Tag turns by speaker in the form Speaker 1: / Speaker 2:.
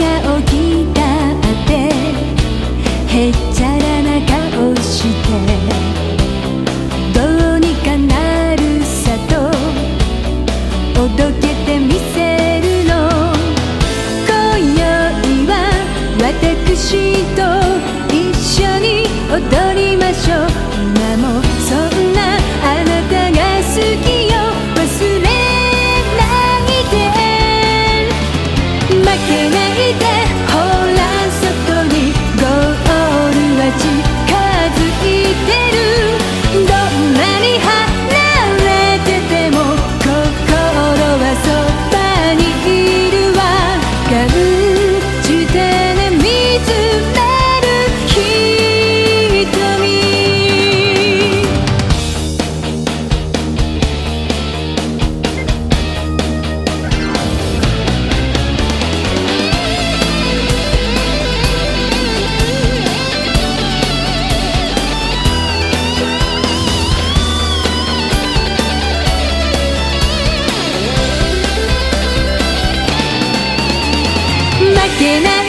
Speaker 1: が起きたてへっちゃらな顔してどうにかなるさとおどけてみせるの。今宵は私と一緒に踊りましょう。けない